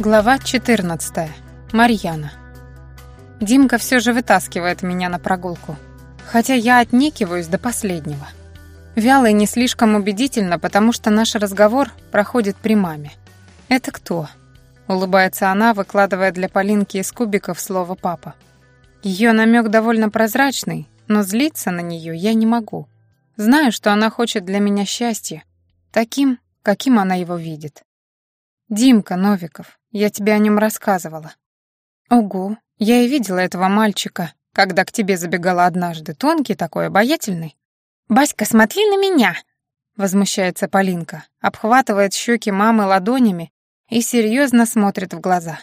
Глава 14. Марьяна. Димка все же вытаскивает меня на прогулку, хотя я отнекиваюсь до последнего. Вяло и не слишком убедительно, потому что наш разговор проходит при маме. «Это кто?» — улыбается она, выкладывая для Полинки из кубиков слово «папа». Ее намек довольно прозрачный, но злиться на нее я не могу. Знаю, что она хочет для меня счастья, таким, каким она его видит. «Димка Новиков, я тебе о нем рассказывала». «Ого, я и видела этого мальчика, когда к тебе забегала однажды, тонкий такой, обаятельный». «Баська, смотри на меня!» — возмущается Полинка, обхватывает щеки мамы ладонями и серьезно смотрит в глаза.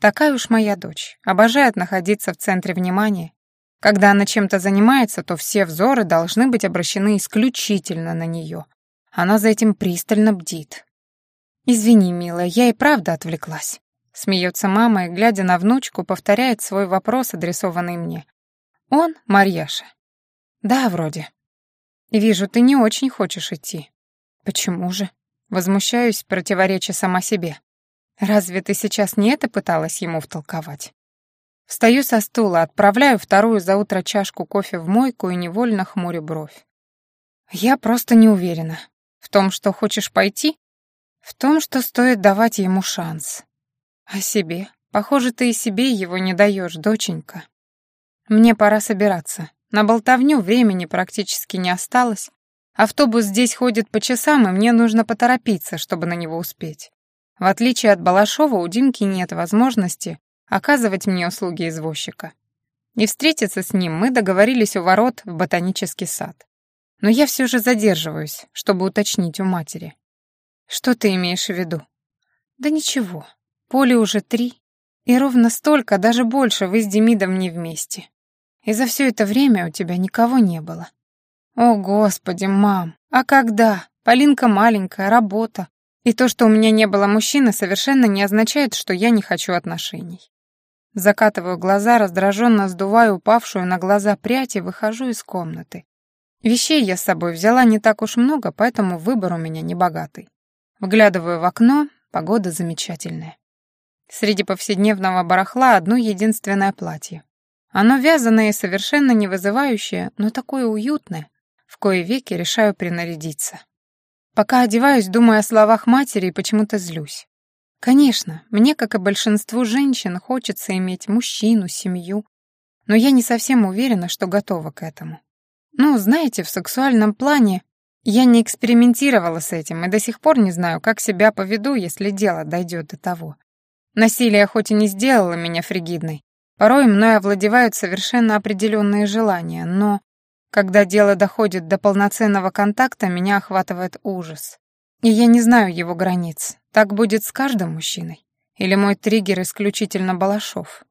Такая уж моя дочь, обожает находиться в центре внимания. Когда она чем-то занимается, то все взоры должны быть обращены исключительно на нее. Она за этим пристально бдит. «Извини, милая, я и правда отвлеклась». Смеется мама и, глядя на внучку, повторяет свой вопрос, адресованный мне. «Он Марьяша?» «Да, вроде». «Вижу, ты не очень хочешь идти». «Почему же?» Возмущаюсь, противореча сама себе. «Разве ты сейчас не это пыталась ему втолковать?» Встаю со стула, отправляю вторую за утро чашку кофе в мойку и невольно хмурю бровь. «Я просто не уверена. В том, что хочешь пойти, в том, что стоит давать ему шанс. О себе. Похоже, ты и себе его не даешь, доченька. Мне пора собираться. На болтовню времени практически не осталось. Автобус здесь ходит по часам, и мне нужно поторопиться, чтобы на него успеть. В отличие от Балашова, у Димки нет возможности оказывать мне услуги извозчика. И встретиться с ним мы договорились у ворот в ботанический сад. Но я все же задерживаюсь, чтобы уточнить у матери. Что ты имеешь в виду? Да ничего. Поле уже три. И ровно столько, даже больше, вы с Демидом не вместе. И за все это время у тебя никого не было. О, Господи, мам, а когда? Полинка маленькая, работа. И то, что у меня не было мужчины, совершенно не означает, что я не хочу отношений. Закатываю глаза, раздраженно сдуваю упавшую на глаза прядь и выхожу из комнаты. Вещей я с собой взяла не так уж много, поэтому выбор у меня небогатый. Вглядываю в окно, погода замечательная. Среди повседневного барахла одно единственное платье. Оно вязаное и совершенно не вызывающее, но такое уютное, в кое веки решаю принарядиться. Пока одеваюсь, думаю о словах матери и почему-то злюсь. Конечно, мне, как и большинству женщин, хочется иметь мужчину, семью, но я не совсем уверена, что готова к этому. Ну, знаете, в сексуальном плане я не экспериментировала с этим и до сих пор не знаю, как себя поведу, если дело дойдет до того. Насилие хоть и не сделало меня фригидной, порой мной овладевают совершенно определенные желания, но когда дело доходит до полноценного контакта, меня охватывает ужас. И я не знаю его границ. Так будет с каждым мужчиной? Или мой триггер исключительно Балашов?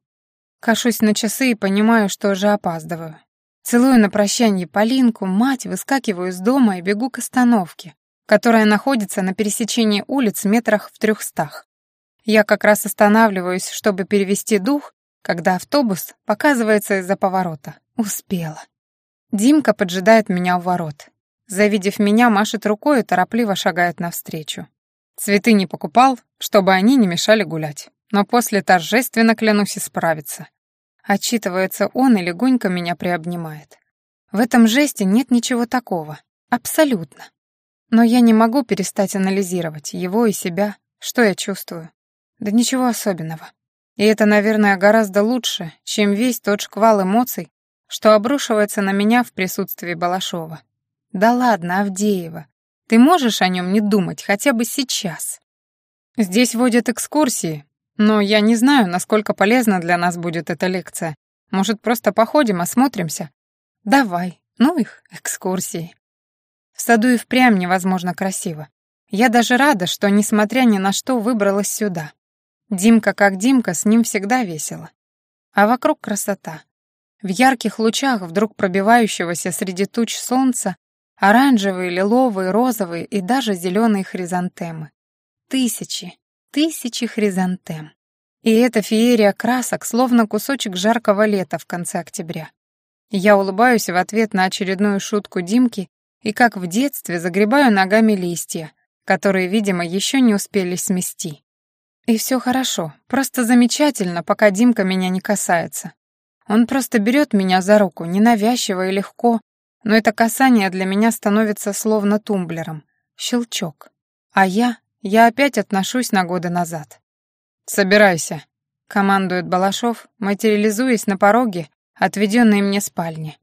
Кашусь на часы и понимаю, что уже опаздываю. Целую на прощанье Полинку, мать, выскакиваю из дома и бегу к остановке, которая находится на пересечении улиц метрах в трехстах. Я как раз останавливаюсь, чтобы перевести дух, когда автобус показывается из-за поворота. Успела. Димка поджидает меня у ворот. Завидев меня, машет рукой и торопливо шагает навстречу. Цветы не покупал, чтобы они не мешали гулять. Но после торжественно клянусь исправиться. Отчитывается он и легонько меня приобнимает. В этом жесте нет ничего такого. Абсолютно. Но я не могу перестать анализировать его и себя, что я чувствую. Да ничего особенного. И это, наверное, гораздо лучше, чем весь тот шквал эмоций, что обрушивается на меня в присутствии Балашова. Да ладно, Авдеева, ты можешь о нем не думать хотя бы сейчас? Здесь водят экскурсии, но я не знаю, насколько полезна для нас будет эта лекция. Может, просто походим, осмотримся? Давай, ну их, экскурсии. В саду и впрямь невозможно красиво. Я даже рада, что, несмотря ни на что, выбралась сюда. Димка как Димка, с ним всегда весело. А вокруг красота. В ярких лучах вдруг пробивающегося среди туч солнца оранжевые, лиловые, розовые и даже зеленые хризантемы. Тысячи, Тысячи хризантем. И эта феерия красок, словно кусочек жаркого лета в конце октября. Я улыбаюсь в ответ на очередную шутку Димки и, как в детстве, загребаю ногами листья, которые, видимо, еще не успели смести. И все хорошо, просто замечательно, пока Димка меня не касается. Он просто берет меня за руку, ненавязчиво и легко, но это касание для меня становится словно тумблером. Щелчок. А я, я опять отношусь на годы назад. «Собирайся», — командует Балашов, материализуясь на пороге, отведенной мне спальни.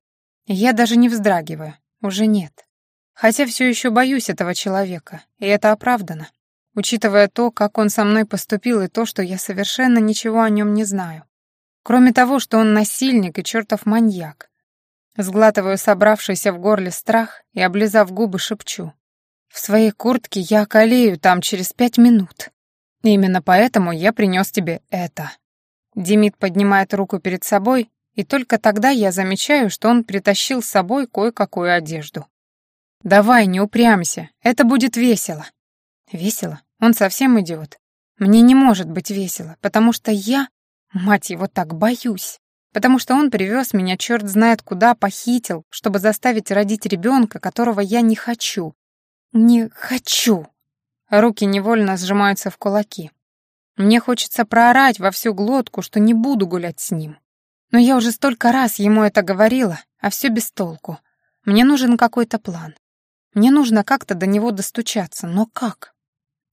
Я даже не вздрагиваю, уже нет. Хотя все еще боюсь этого человека, и это оправдано учитывая то, как он со мной поступил и то, что я совершенно ничего о нем не знаю. Кроме того, что он насильник и чертов маньяк. Сглатываю собравшийся в горле страх и, облизав губы, шепчу. В своей куртке я околею там через пять минут. Именно поэтому я принес тебе это. Демид поднимает руку перед собой, и только тогда я замечаю, что он притащил с собой кое-какую одежду. «Давай, не упрямься, это будет весело». «Весело? Он совсем идиот. Мне не может быть весело, потому что я, мать его, так боюсь. Потому что он привез меня черт знает куда, похитил, чтобы заставить родить ребенка, которого я не хочу. Не хочу. Руки невольно сжимаются в кулаки. Мне хочется проорать во всю глотку, что не буду гулять с ним. Но я уже столько раз ему это говорила, а все без толку. Мне нужен какой-то план. Мне нужно как-то до него достучаться, но как?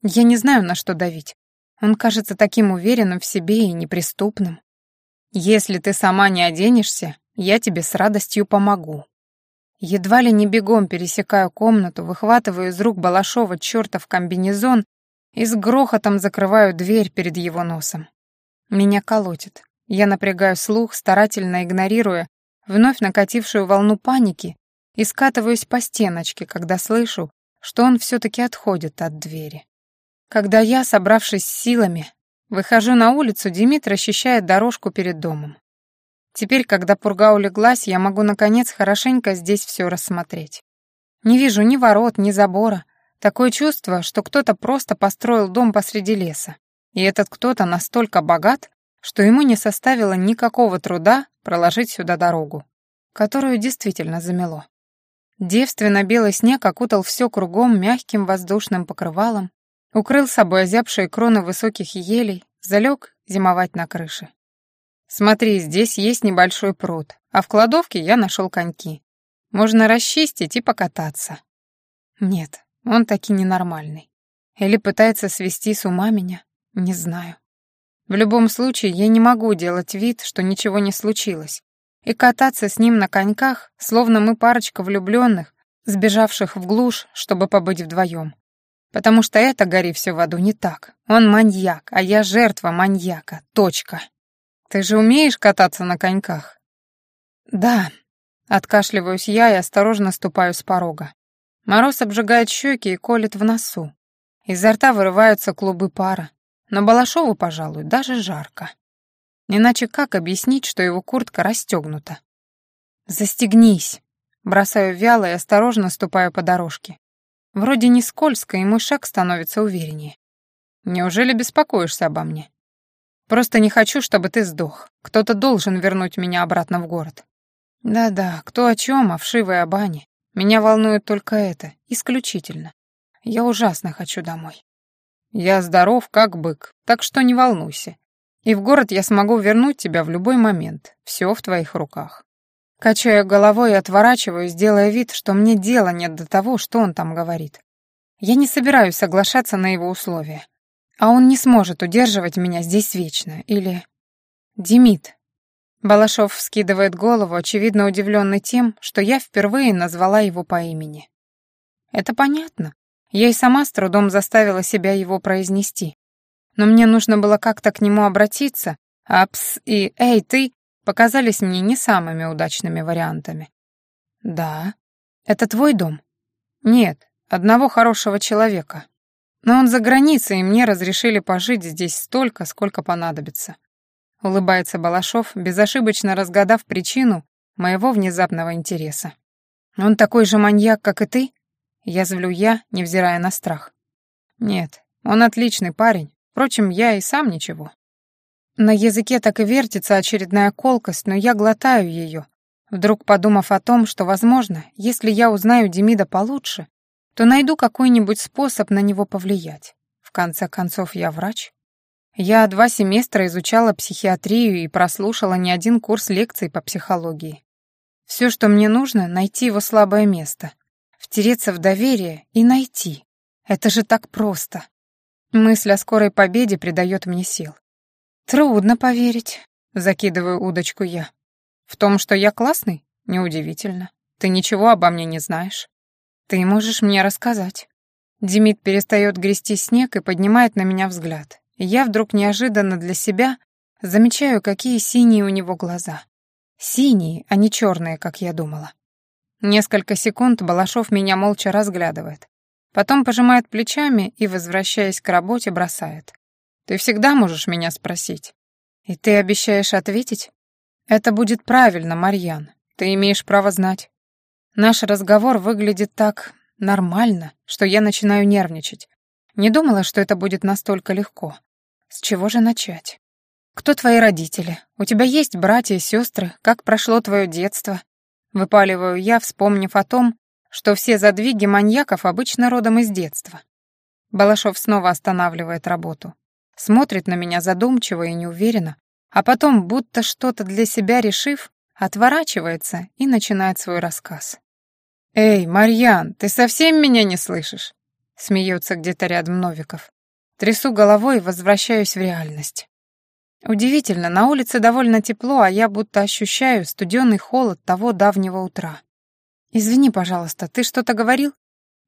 Я не знаю, на что давить. Он кажется таким уверенным в себе и неприступным. Если ты сама не оденешься, я тебе с радостью помогу. Едва ли не бегом пересекаю комнату, выхватываю из рук Балашова чертов комбинезон и с грохотом закрываю дверь перед его носом. Меня колотит. Я напрягаю слух, старательно игнорируя вновь накатившую волну паники и скатываюсь по стеночке, когда слышу, что он все-таки отходит от двери. Когда я, собравшись силами, выхожу на улицу, Демид расчищает дорожку перед домом. Теперь, когда пурга улеглась, я могу, наконец, хорошенько здесь все рассмотреть. Не вижу ни ворот, ни забора. Такое чувство, что кто-то просто построил дом посреди леса. И этот кто-то настолько богат, что ему не составило никакого труда проложить сюда дорогу, которую действительно замело. Девственно белый снег окутал все кругом мягким воздушным покрывалом, Укрыл собой озябшие кроны высоких елей, залег зимовать на крыше. Смотри, здесь есть небольшой пруд, а в кладовке я нашел коньки. Можно расчистить и покататься. Нет, он таки ненормальный. Или пытается свести с ума меня, не знаю. В любом случае, я не могу делать вид, что ничего не случилось, и кататься с ним на коньках, словно мы парочка влюбленных, сбежавших в глушь, чтобы побыть вдвоем. Потому что это, гори все в аду, не так. Он маньяк, а я жертва маньяка. Точка. Ты же умеешь кататься на коньках? Да. Откашливаюсь я и осторожно ступаю с порога. Мороз обжигает щеки и колет в носу. Изо рта вырываются клубы пара. Но Балашову, пожалуй, даже жарко. Иначе как объяснить, что его куртка расстегнута? «Застегнись!» Бросаю вяло и осторожно ступаю по дорожке. Вроде не скользко, и мой шаг становится увереннее. Неужели беспокоишься обо мне? Просто не хочу, чтобы ты сдох. Кто-то должен вернуть меня обратно в город. Да-да, кто о чем, о вшивой Абане. Меня волнует только это, исключительно. Я ужасно хочу домой. Я здоров, как бык, так что не волнуйся. И в город я смогу вернуть тебя в любой момент. Все в твоих руках. Качаю головой и отворачиваюсь, делая вид, что мне дела нет до того, что он там говорит. Я не собираюсь соглашаться на его условия. А он не сможет удерживать меня здесь вечно. Или... Демид. Балашов вскидывает голову, очевидно удивленный тем, что я впервые назвала его по имени. Это понятно. Я и сама с трудом заставила себя его произнести. Но мне нужно было как-то к нему обратиться, а «пс» и «эй, ты» показались мне не самыми удачными вариантами. «Да. Это твой дом?» «Нет, одного хорошего человека. Но он за границей, и мне разрешили пожить здесь столько, сколько понадобится». Улыбается Балашов, безошибочно разгадав причину моего внезапного интереса. «Он такой же маньяк, как и ты?» Язвлю я, невзирая на страх. «Нет, он отличный парень. Впрочем, я и сам ничего. На языке так и вертится очередная колкость, но я глотаю ее, вдруг подумав о том, что, возможно, если я узнаю Демида получше, то найду какой-нибудь способ на него повлиять. В конце концов, я врач. Я два семестра изучала психиатрию и прослушала не один курс лекций по психологии. Все, что мне нужно, найти его слабое место, втереться в доверие и найти. Это же так просто. Мысль о скорой победе придает мне сил. Трудно поверить, закидываю удочку я. В том, что я классный? Неудивительно. Ты ничего обо мне не знаешь. Ты можешь мне рассказать. Демид перестает грести снег и поднимает на меня взгляд. я вдруг неожиданно для себя замечаю, какие синие у него глаза. Синие, а не черные, как я думала. Несколько секунд Балашов меня молча разглядывает. Потом пожимает плечами и, возвращаясь к работе, бросает. «Ты всегда можешь меня спросить. И ты обещаешь ответить? Это будет правильно, Марьян. Ты имеешь право знать. Наш разговор выглядит так нормально, что я начинаю нервничать. Не думала, что это будет настолько легко. С чего же начать? Кто твои родители? У тебя есть братья и сестры? Как прошло твое детство? Выпаливаю я, вспомнив о том, что все задвиги маньяков обычно родом из детства. Балашов снова останавливает работу. Смотрит на меня задумчиво и неуверенно, а потом, будто что-то для себя решив, отворачивается и начинает свой рассказ. «Эй, Марьян, ты совсем меня не слышишь?» Смеется где-то рядом Новиков. Трясу головой и возвращаюсь в реальность. Удивительно, на улице довольно тепло, а я будто ощущаю студеный холод того давнего утра. «Извини, пожалуйста, ты что-то говорил?»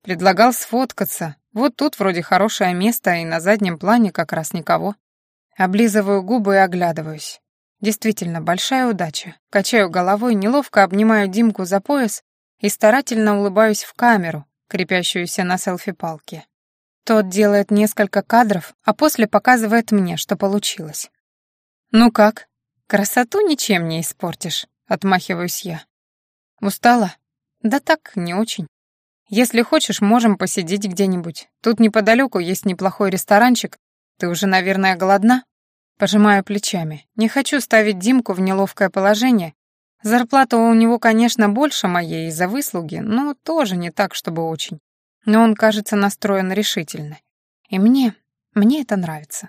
«Предлагал сфоткаться. Вот тут вроде хорошее место, и на заднем плане как раз никого». Облизываю губы и оглядываюсь. Действительно, большая удача. Качаю головой, неловко обнимаю Димку за пояс и старательно улыбаюсь в камеру, крепящуюся на селфи-палке. Тот делает несколько кадров, а после показывает мне, что получилось. «Ну как? Красоту ничем не испортишь», — отмахиваюсь я. «Устала?» «Да так, не очень. Если хочешь, можем посидеть где-нибудь. Тут неподалеку есть неплохой ресторанчик. Ты уже, наверное, голодна?» Пожимаю плечами. Не хочу ставить Димку в неловкое положение. Зарплата у него, конечно, больше моей из-за выслуги, но тоже не так, чтобы очень. Но он, кажется, настроен решительно. И мне, мне это нравится.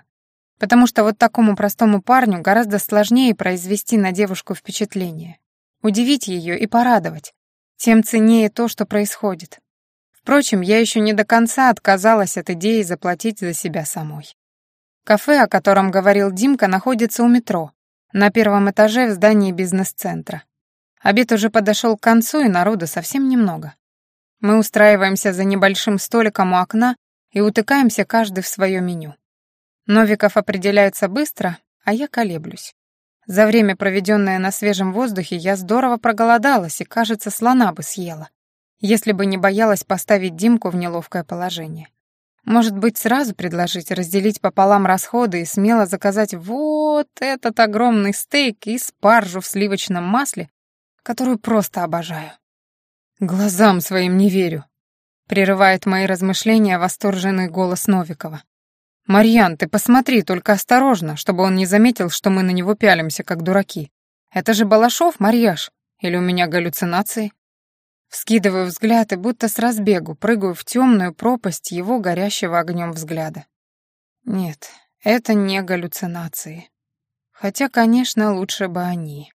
Потому что вот такому простому парню гораздо сложнее произвести на девушку впечатление. Удивить ее и порадовать. Тем ценнее то, что происходит. Впрочем, я еще не до конца отказалась от идеи заплатить за себя самой. Кафе, о котором говорил Димка, находится у метро, на первом этаже в здании бизнес-центра. Обед уже подошел к концу, и народу совсем немного. Мы устраиваемся за небольшим столиком у окна и утыкаемся каждый в свое меню. Новиков определяется быстро, а я колеблюсь. За время, проведенное на свежем воздухе, я здорово проголодалась и, кажется, слона бы съела, если бы не боялась поставить Димку в неловкое положение. Может быть, сразу предложить разделить пополам расходы и смело заказать вот этот огромный стейк и спаржу в сливочном масле, которую просто обожаю. «Глазам своим не верю», — прерывает мои размышления восторженный голос Новикова. «Марьян, ты посмотри, только осторожно, чтобы он не заметил, что мы на него пялимся, как дураки. Это же Балашов, Марьяш? Или у меня галлюцинации?» Вскидываю взгляд и будто с разбегу прыгаю в темную пропасть его горящего огнем взгляда. Нет, это не галлюцинации. Хотя, конечно, лучше бы они.